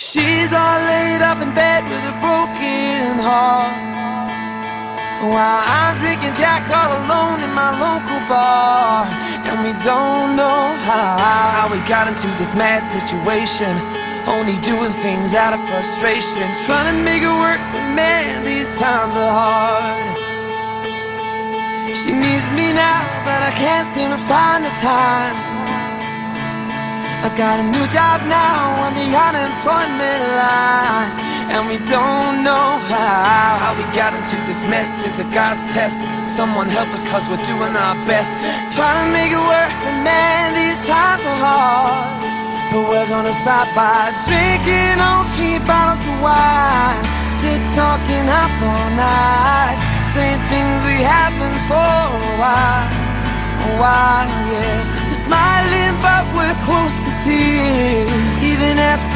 She's all laid up in bed with a broken heart. While I'm drinking Jack all alone in my local bar. And we don't know how, how we got into this mad situation. Only doing things out of frustration. Trying to make it work, but man, these times are hard. She needs me now, but I can't seem to find the time. I got a new job now on the unemployment line And we don't know how. How we got into this mess It's a God's test. Someone help us cause we're doing our best. Trying to make it work But man, these times are hard. But we're gonna stop by Drinking on cheap bottles of wine. Sit talking up all night Saying things we haven't for a while. A while, yeah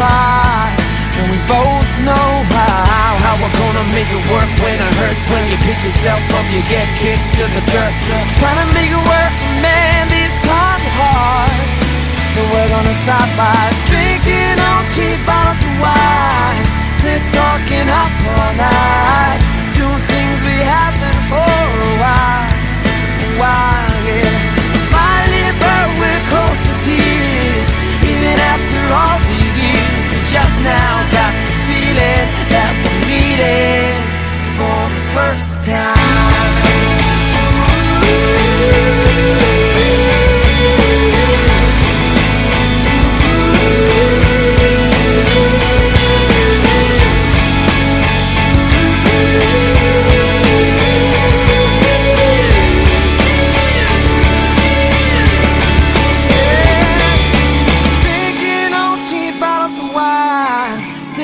And we both know how How we're gonna make it work when it hurts When you pick yourself up, you get kicked to the dirt. Trying to make it work, man, these times are hard. But we're gonna stop by Drinking on cheap bottles of wine. Sit talking up all night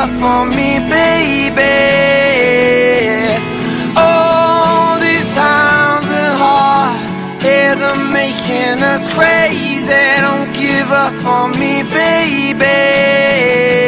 Up on me, baby. All these times are hard, yeah, they're making us crazy. Don't give up on me, baby.